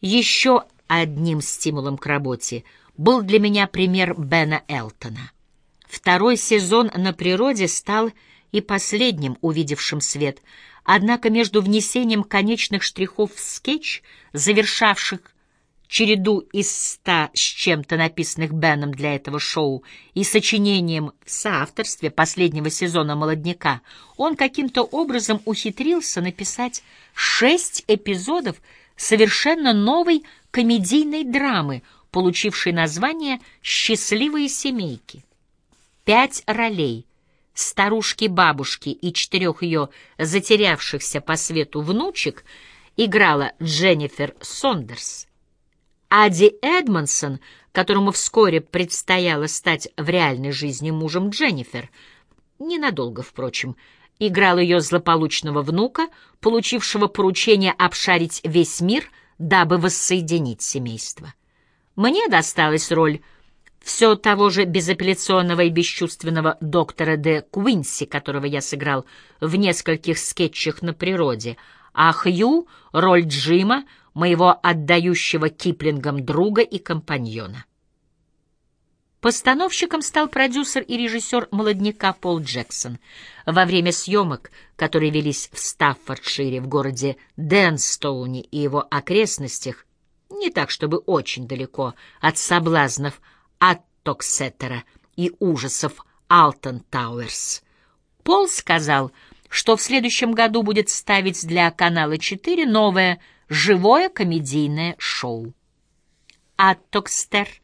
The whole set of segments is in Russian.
Еще одним стимулом к работе был для меня пример Бена Элтона. Второй сезон на природе стал и последним увидевшим свет, однако между внесением конечных штрихов в скетч, завершавших череду из ста с чем-то написанных Беном для этого шоу и сочинением в соавторстве последнего сезона «Молодняка», он каким-то образом ухитрился написать шесть эпизодов совершенно новой комедийной драмы, получившей название «Счастливые семейки». Пять ролей — старушки-бабушки и четырех ее затерявшихся по свету внучек — играла Дженнифер Сондерс. Ади Эдмонсон, которому вскоре предстояло стать в реальной жизни мужем Дженнифер, ненадолго, впрочем, играл ее злополучного внука, получившего поручение обшарить весь мир, дабы воссоединить семейство. Мне досталась роль все того же безапелляционного и бесчувственного доктора де Куинси, которого я сыграл в нескольких скетчах на природе, а Хью — роль Джима, моего отдающего Киплингом друга и компаньона. Постановщиком стал продюсер и режиссер «Молодняка» Пол Джексон. Во время съемок, которые велись в Стаффордшире, в городе Дэнстоуне и его окрестностях, не так чтобы очень далеко от соблазнов Аттоксеттера и ужасов Алтон Тауэрс, Пол сказал, что в следующем году будет ставить для канала 4 новое живое комедийное шоу. Аттокстер —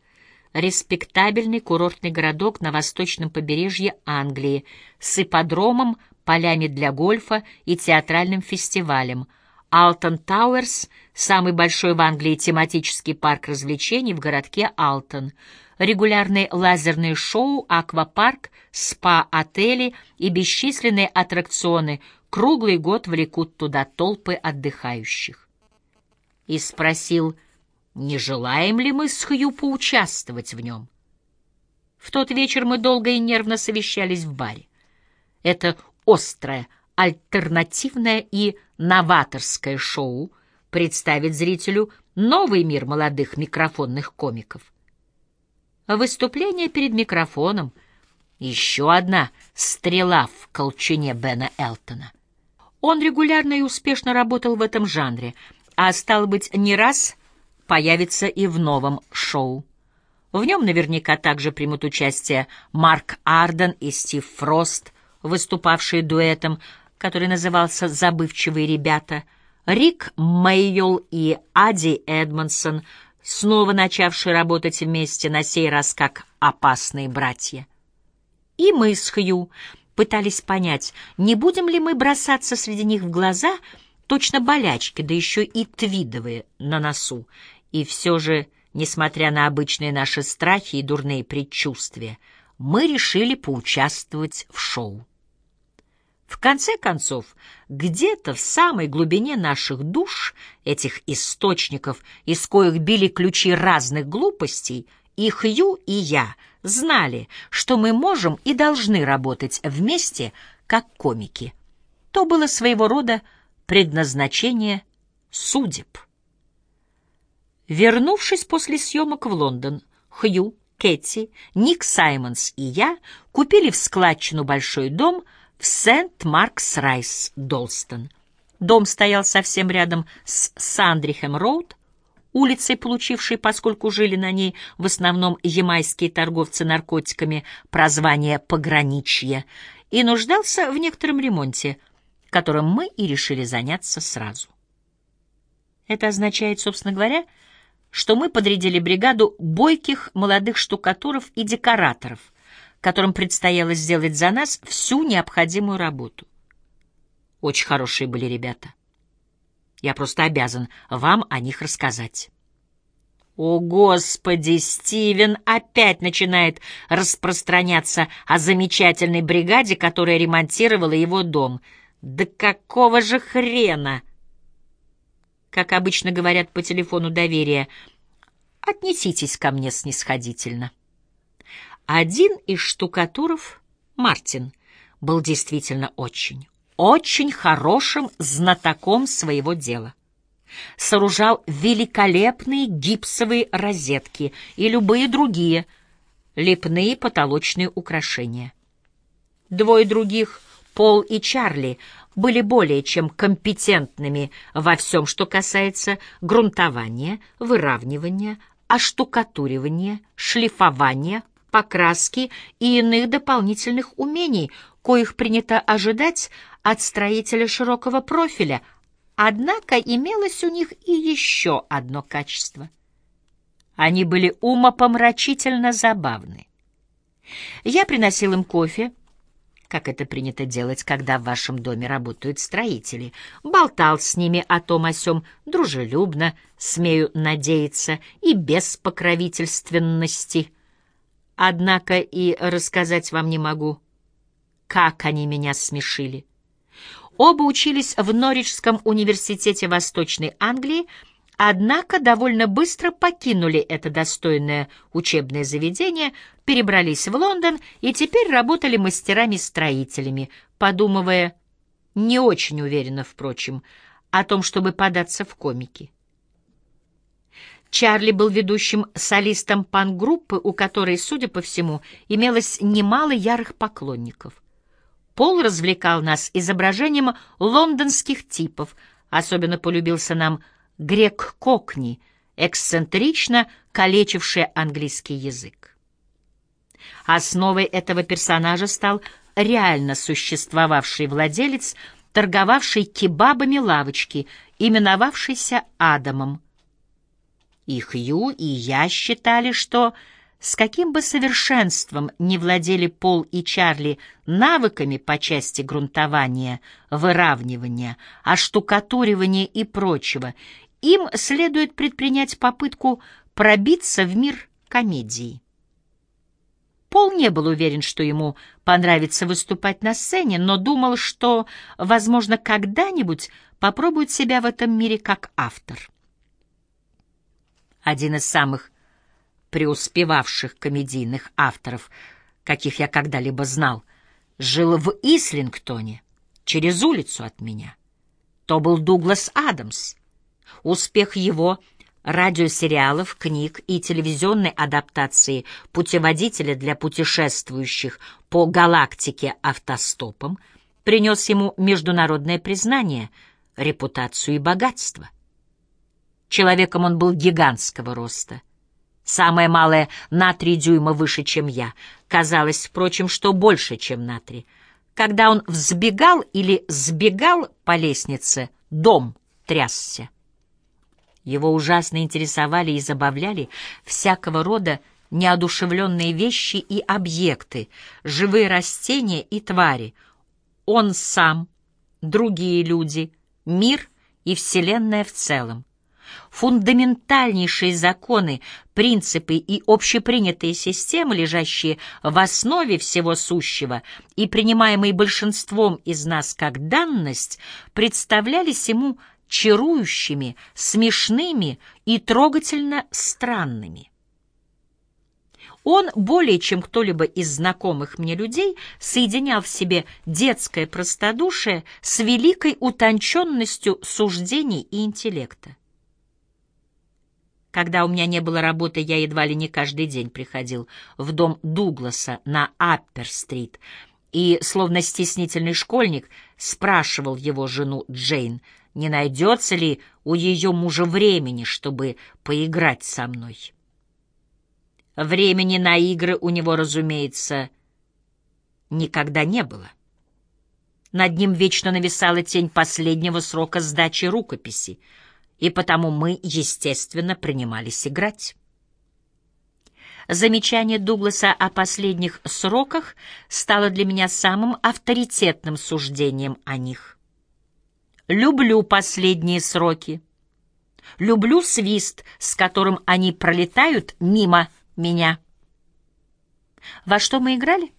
респектабельный курортный городок на восточном побережье Англии с ипподромом, полями для гольфа и театральным фестивалем. Алтон Тауэрс — самый большой в Англии тематический парк развлечений в городке Алтон. Регулярные лазерные шоу, аквапарк, спа-отели и бесчисленные аттракционы круглый год влекут туда толпы отдыхающих и спросил, не желаем ли мы с Хью поучаствовать в нем. В тот вечер мы долго и нервно совещались в баре. Это острое, альтернативное и новаторское шоу представит зрителю новый мир молодых микрофонных комиков. Выступление перед микрофоном — еще одна стрела в колчуне Бена Элтона. Он регулярно и успешно работал в этом жанре — а стал быть, не раз появится и в новом шоу. В нем наверняка также примут участие Марк Арден и Стив Фрост, выступавшие дуэтом, который назывался «Забывчивые ребята», Рик Меййол и Ади Эдмонсон, снова начавшие работать вместе, на сей раз как опасные братья. И мы с Хью пытались понять, не будем ли мы бросаться среди них в глаза — точно болячки, да еще и твидовые на носу. И все же, несмотря на обычные наши страхи и дурные предчувствия, мы решили поучаствовать в шоу. В конце концов, где-то в самой глубине наших душ, этих источников, из коих били ключи разных глупостей, и Хью, и я знали, что мы можем и должны работать вместе, как комики. То было своего рода предназначение судеб. Вернувшись после съемок в Лондон, Хью, Кэти, Ник Саймонс и я купили в складчину большой дом в Сент-Маркс-Райс, Долстон. Дом стоял совсем рядом с Сандрихем-Роуд, улицей, получившей, поскольку жили на ней в основном ямайские торговцы наркотиками, прозвание «пограничье», и нуждался в некотором ремонте – которым мы и решили заняться сразу. Это означает, собственно говоря, что мы подрядили бригаду бойких молодых штукатуров и декораторов, которым предстояло сделать за нас всю необходимую работу. Очень хорошие были ребята. Я просто обязан вам о них рассказать. О, Господи, Стивен опять начинает распространяться о замечательной бригаде, которая ремонтировала его дом — да какого же хрена? Как обычно говорят по телефону доверия, отнеситесь ко мне снисходительно. Один из штукатуров, Мартин, был действительно очень, очень хорошим знатоком своего дела. сооружал великолепные гипсовые розетки и любые другие лепные потолочные украшения. Двое других, Пол и Чарли, были более чем компетентными во всем, что касается грунтования, выравнивания, оштукатуривания, шлифования, покраски и иных дополнительных умений, коих принято ожидать от строителя широкого профиля, однако имелось у них и еще одно качество. Они были умопомрачительно забавны. Я приносил им кофе, как это принято делать, когда в вашем доме работают строители, болтал с ними о том о сём дружелюбно, смею надеяться, и без покровительственности. Однако и рассказать вам не могу, как они меня смешили. Оба учились в Норриджском университете Восточной Англии, Однако довольно быстро покинули это достойное учебное заведение, перебрались в Лондон и теперь работали мастерами-строителями, подумывая, не очень уверенно, впрочем, о том, чтобы податься в комики. Чарли был ведущим солистом пан-группы, у которой, судя по всему, имелось немало ярых поклонников. Пол развлекал нас изображением лондонских типов, особенно полюбился нам грек Кокни, эксцентрично калечивший английский язык. Основой этого персонажа стал реально существовавший владелец, торговавший кебабами лавочки, именовавшийся Адамом. И Хью, и я считали, что с каким бы совершенством не владели Пол и Чарли навыками по части грунтования, выравнивания, оштукатуривания и прочего, им следует предпринять попытку пробиться в мир комедии. Пол не был уверен, что ему понравится выступать на сцене, но думал, что, возможно, когда-нибудь попробует себя в этом мире как автор. Один из самых преуспевавших комедийных авторов, каких я когда-либо знал, жил в Ислингтоне, через улицу от меня. То был Дуглас Адамс. Успех его радиосериалов, книг и телевизионной адаптации «Путеводителя для путешествующих по галактике автостопом» принес ему международное признание, репутацию и богатство. Человеком он был гигантского роста. Самое малое на три дюйма выше, чем я. Казалось, впрочем, что больше, чем на три. Когда он взбегал или сбегал по лестнице, дом трясся. Его ужасно интересовали и забавляли всякого рода неодушевленные вещи и объекты, живые растения и твари. Он сам, другие люди, мир и Вселенная в целом. Фундаментальнейшие законы, принципы и общепринятые системы, лежащие в основе всего сущего и принимаемые большинством из нас как данность, представлялись ему чарующими, смешными и трогательно странными. Он более чем кто-либо из знакомых мне людей соединял в себе детское простодушие с великой утонченностью суждений и интеллекта. Когда у меня не было работы, я едва ли не каждый день приходил в дом Дугласа на Аппер-стрит и, словно стеснительный школьник, спрашивал его жену Джейн — не найдется ли у ее мужа времени, чтобы поиграть со мной. Времени на игры у него, разумеется, никогда не было. Над ним вечно нависала тень последнего срока сдачи рукописи, и потому мы, естественно, принимались играть. Замечание Дугласа о последних сроках стало для меня самым авторитетным суждением о них. Люблю последние сроки. Люблю свист, с которым они пролетают мимо меня. Во что мы играли?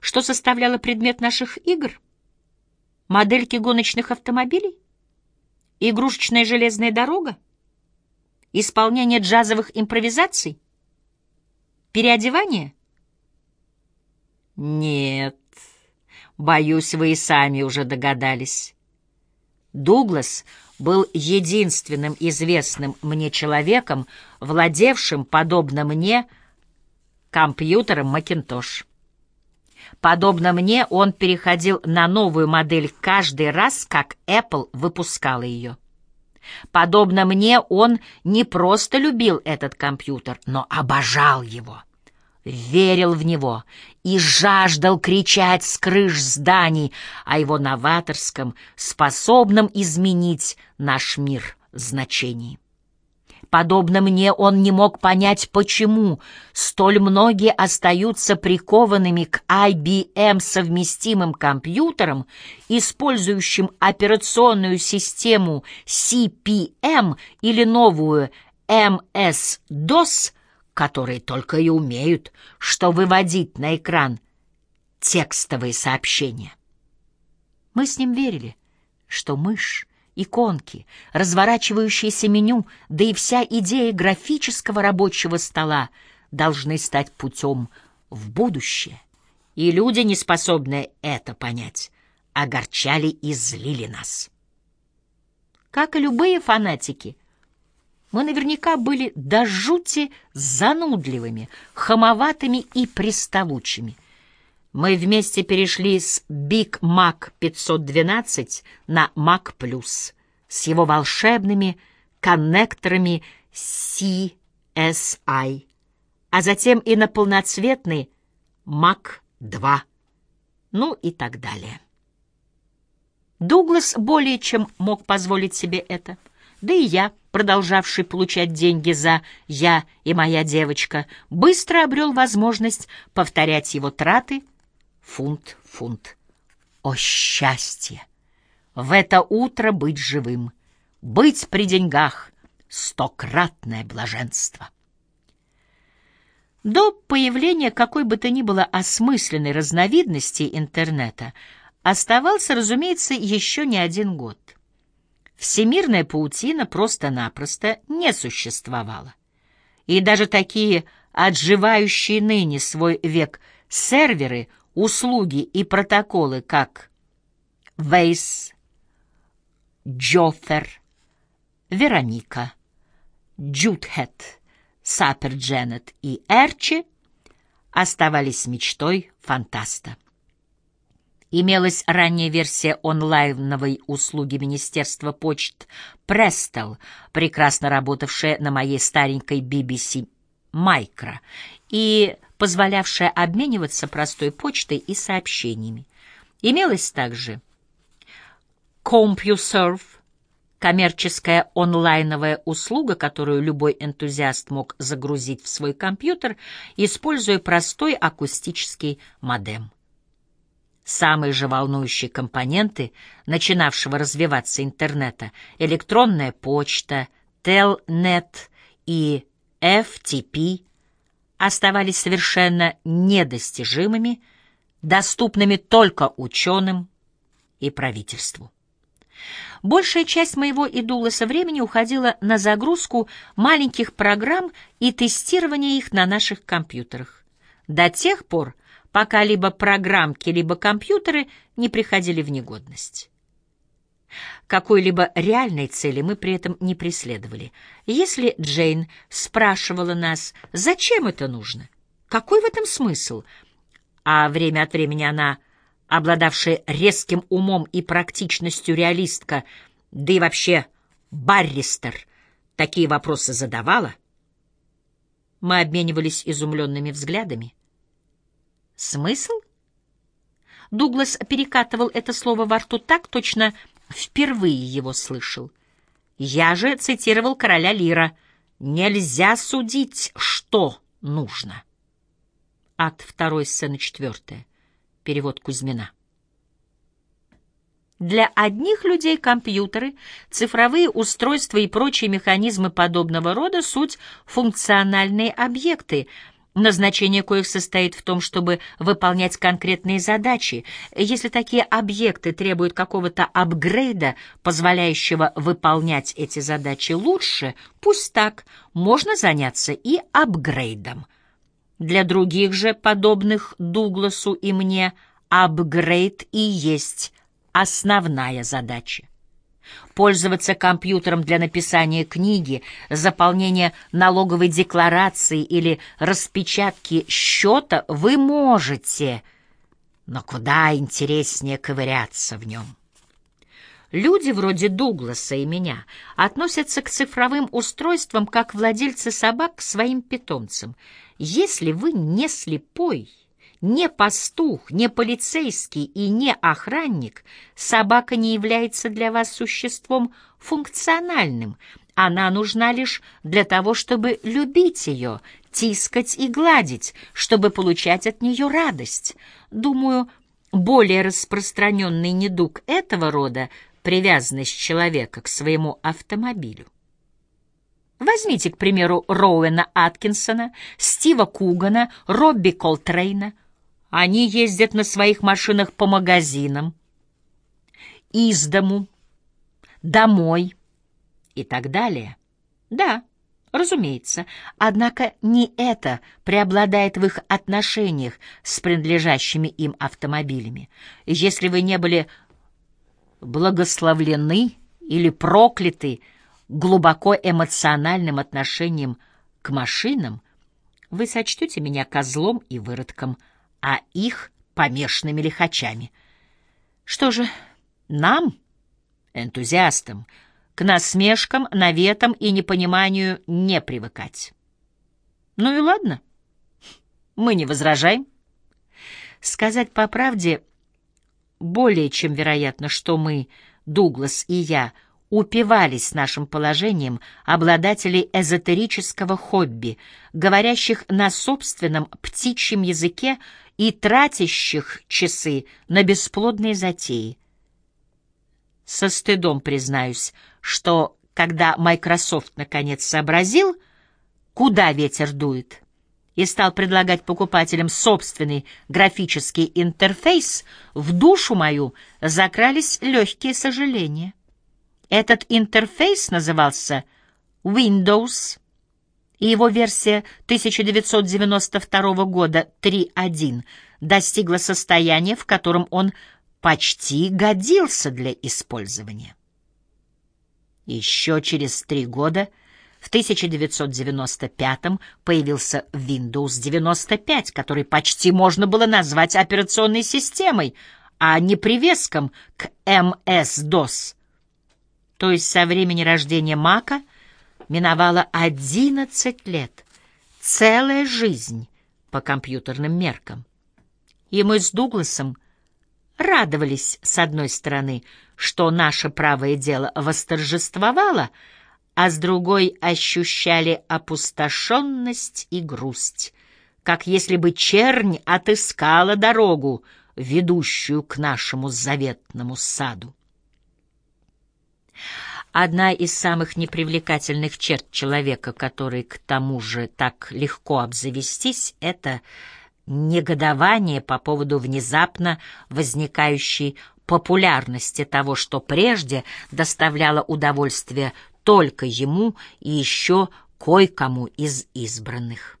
Что составляло предмет наших игр? Модельки гоночных автомобилей? Игрушечная железная дорога? Исполнение джазовых импровизаций? Переодевание? Нет, боюсь, вы и сами уже догадались. Дуглас был единственным известным мне человеком, владевшим, подобно мне, компьютером Macintosh. Подобно мне, он переходил на новую модель каждый раз, как Apple выпускала ее. Подобно мне, он не просто любил этот компьютер, но обожал его, верил в него и жаждал кричать с крыш зданий о его новаторском, способном изменить наш мир значении. Подобно мне, он не мог понять, почему столь многие остаются прикованными к IBM совместимым компьютерам, использующим операционную систему CPM или новую MS-DOS, которые только и умеют, что выводить на экран текстовые сообщения. Мы с ним верили, что мышь иконки, разворачивающееся меню, да и вся идея графического рабочего стола должны стать путем в будущее. И люди, не способные это понять, огорчали и злили нас. Как и любые фанатики, мы наверняка были до жути занудливыми, хамоватыми и приставучими. Мы вместе перешли с Big Mac 512 на Mac Plus с его волшебными коннекторами CSI, а затем и на полноцветный Mac 2, ну и так далее. Дуглас более чем мог позволить себе это, да и я, продолжавший получать деньги за «я и моя девочка», быстро обрел возможность повторять его траты — фунт, фунт. О счастье! В это утро быть живым, быть при деньгах — стократное блаженство. До появления какой бы то ни было осмысленной разновидности интернета оставался, разумеется, еще не один год. Всемирная паутина просто-напросто не существовала. И даже такие отживающие ныне свой век серверы — услуги и протоколы, как Вейс, Джофер, Вероника, Джудхет, Сапер Дженнет и Эрчи, оставались мечтой фантаста. Имелась ранняя версия онлайновой услуги Министерства почт Престел, прекрасно работавшая на моей старенькой BBC Micro, и позволявшая обмениваться простой почтой и сообщениями. Имелась также CompuServe, коммерческая онлайновая услуга, которую любой энтузиаст мог загрузить в свой компьютер, используя простой акустический модем. Самые же волнующие компоненты начинавшего развиваться интернета — электронная почта, Telnet и FTP — оставались совершенно недостижимыми, доступными только ученым и правительству. Большая часть моего Дугласа времени уходила на загрузку маленьких программ и тестирование их на наших компьютерах. До тех пор, пока либо программки, либо компьютеры не приходили в негодность. Какой-либо реальной цели мы при этом не преследовали. Если Джейн спрашивала нас, зачем это нужно, какой в этом смысл, а время от времени она, обладавшая резким умом и практичностью реалистка, да и вообще барристер, такие вопросы задавала, мы обменивались изумленными взглядами. Смысл? Дуглас перекатывал это слово во рту так точно, впервые его слышал. Я же цитировал короля Лира «Нельзя судить, что нужно». От второй сцены четвертая. Перевод Кузьмина. Для одних людей компьютеры, цифровые устройства и прочие механизмы подобного рода — суть функциональные объекты — назначение коих состоит в том, чтобы выполнять конкретные задачи. Если такие объекты требуют какого-то апгрейда, позволяющего выполнять эти задачи лучше, пусть так, можно заняться и апгрейдом. Для других же, подобных Дугласу и мне, апгрейд и есть основная задача. Пользоваться компьютером для написания книги, заполнения налоговой декларации или распечатки счета вы можете, но куда интереснее ковыряться в нем. Люди вроде Дугласа и меня относятся к цифровым устройствам как владельцы собак к своим питомцам. Если вы не слепой, не пастух, не полицейский и не охранник, собака не является для вас существом функциональным. Она нужна лишь для того, чтобы любить ее, тискать и гладить, чтобы получать от нее радость. Думаю, более распространенный недуг этого рода привязанность человека к своему автомобилю. Возьмите, к примеру, Роуэна Аткинсона, Стива Кугана, Робби Колтрейна. Они ездят на своих машинах по магазинам, из дому, домой и так далее. Да, разумеется, однако не это преобладает в их отношениях с принадлежащими им автомобилями. Если вы не были благословлены или прокляты глубоко эмоциональным отношением к машинам, вы сочтете меня козлом и выродком, а их помешанными лихачами. Что же, нам, энтузиастам, к насмешкам, наветам и непониманию не привыкать. Ну и ладно, мы не возражаем. Сказать по правде — более чем вероятно, что мы, Дуглас и я, упивались нашим положением обладателей эзотерического хобби, говорящих на собственном птичьем языке и тратящих часы на бесплодные затеи. Со стыдом признаюсь, что когда Microsoft наконец сообразил, куда ветер дует, и стал предлагать покупателям собственный графический интерфейс, в душу мою закрались легкие сожаления. Этот интерфейс назывался Windows, и его версия 1992 года 3.1 достигла состояния, в котором он почти годился для использования. Еще через три года — в 1995 появился Windows 95, который почти можно было назвать операционной системой, а не привеском к MS-DOS. То есть со времени рождения Мака миновало 11 лет, целая жизнь по компьютерным меркам. И мы с Дугласом радовались, с одной стороны, что наше правое дело восторжествовало — а с другой ощущали опустошенность и грусть, как если бы чернь отыскала дорогу, ведущую к нашему заветному саду. Одна из самых непривлекательных черт человека, который к тому же так легко обзавестись, это негодование по поводу внезапно возникающей популярности того, что прежде доставляло удовольствие только ему и еще кое-кому из избранных.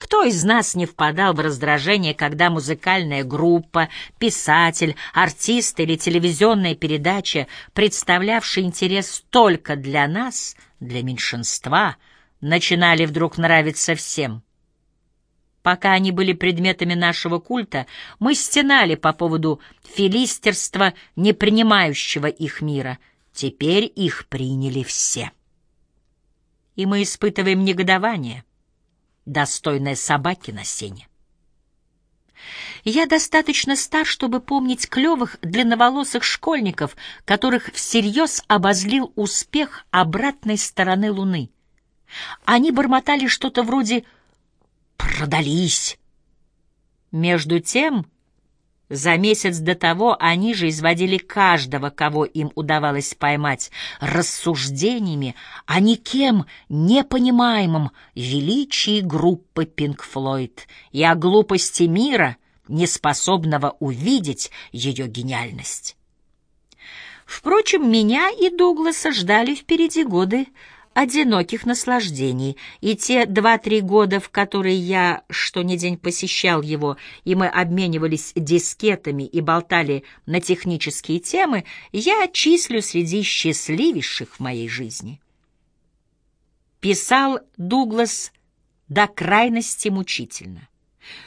Кто из нас не впадал в раздражение, когда музыкальная группа, писатель, артист или телевизионная передача, представлявшая интерес только для нас, для меньшинства, начинали вдруг нравиться всем? Пока они были предметами нашего культа, мы стенали по поводу филистерства, не принимающего их мира — Теперь их приняли все. И мы испытываем негодование, достойное собаки на сене. Я достаточно стар, чтобы помнить клевых длинноволосых школьников, которых всерьез обозлил успех обратной стороны Луны. Они бормотали что-то вроде «продались». Между тем за месяц до того они же изводили каждого, кого им удавалось поймать, рассуждениями о никем непонимаемом величии группы Пинк Флойд и о глупости мира, неспособного увидеть ее гениальность. Впрочем, меня и Дугласа ждали впереди годы одиноких наслаждений, и те два-три года, в которые я что ни день посещал его, и мы обменивались дискетами и болтали на технические темы, я числю среди счастливейших в моей жизни. Писал Дуглас до крайности мучительно.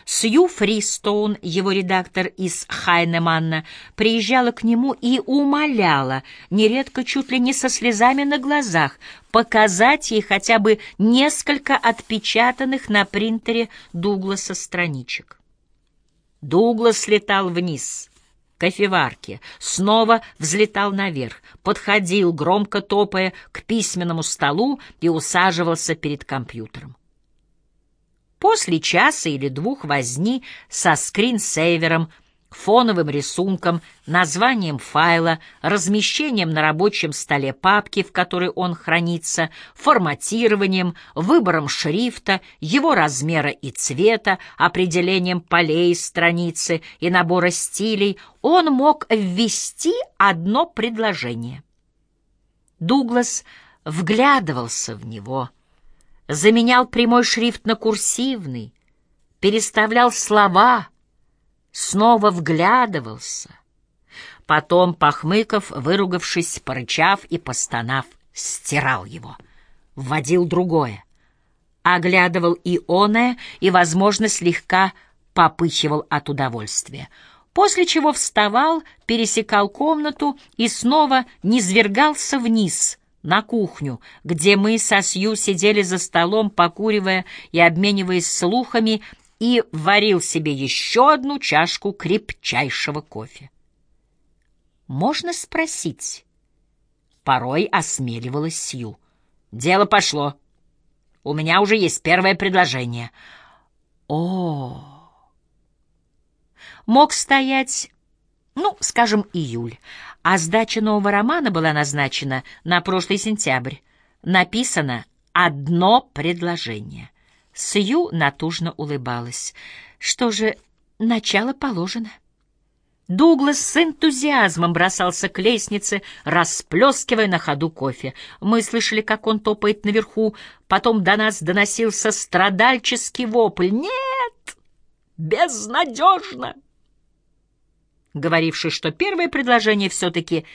Сью Фристоун, его редактор из Хайнеманна, приезжала к нему и умоляла, нередко чуть ли не со слезами на глазах, показать ей хотя бы несколько отпечатанных на принтере Дугласа страничек. Дуглас летал вниз — кофеварке, снова взлетал наверх, подходил, громко топая, к письменному столу и усаживался перед компьютером. После часа или двух возни со скринсейвером, фоновым рисунком, названием файла, размещением на рабочем столе папки, в которой он хранится, форматированием, выбором шрифта, его размера и цвета, определением полей страницы и набора стилей, он мог ввести одно предложение. Дуглас вглядывался в него — заменял прямой шрифт на курсивный, переставлял слова, снова вглядывался. Потом, похмыков, выругавшись, порычав и постонав, стирал его, вводил другое, оглядывал и оное и, возможно, слегка попыхивал от удовольствия, после чего вставал, пересекал комнату и снова низвергался вниз — на кухню, где мы со Сью сидели за столом, покуривая и обмениваясь слухами, и варил себе еще одну чашку крепчайшего кофе. «Можно спросить?» Порой осмеливалась Сью. «Дело пошло. У меня уже есть первое предложение». О, мог стоять, ну, скажем, июль а сдача нового романа была назначена на прошлый сентябрь. Написано «одно предложение». Сью натужно улыбалась. Что же, начало положено. Дуглас с энтузиазмом бросался к лестнице, расплескивая на ходу кофе. Мы слышали, как он топает наверху, потом до нас доносился страдальческий вопль. «Нет! Безнадежно!» Говоривший, что первое предложение все-таки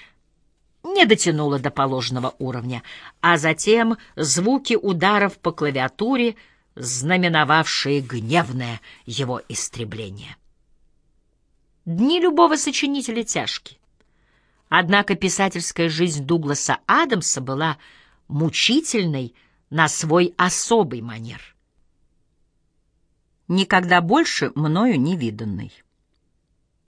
не дотянуло до положенного уровня, а затем звуки ударов по клавиатуре, знаменовавшие гневное его истребление. Дни любого сочинителя тяжки. Однако писательская жизнь Дугласа Адамса была мучительной на свой особый манер. Никогда больше мною не виданной.